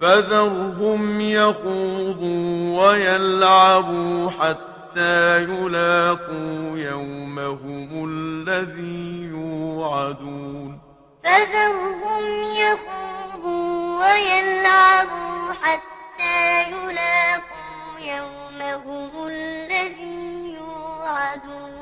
فذرهم يخوضوا ويلعبوا حتى يلاقوا يومهم الذي يوعدون. فذرهم يخوضوا ويلعبوا حتى يلاقوا يومهم الذي يوعدون.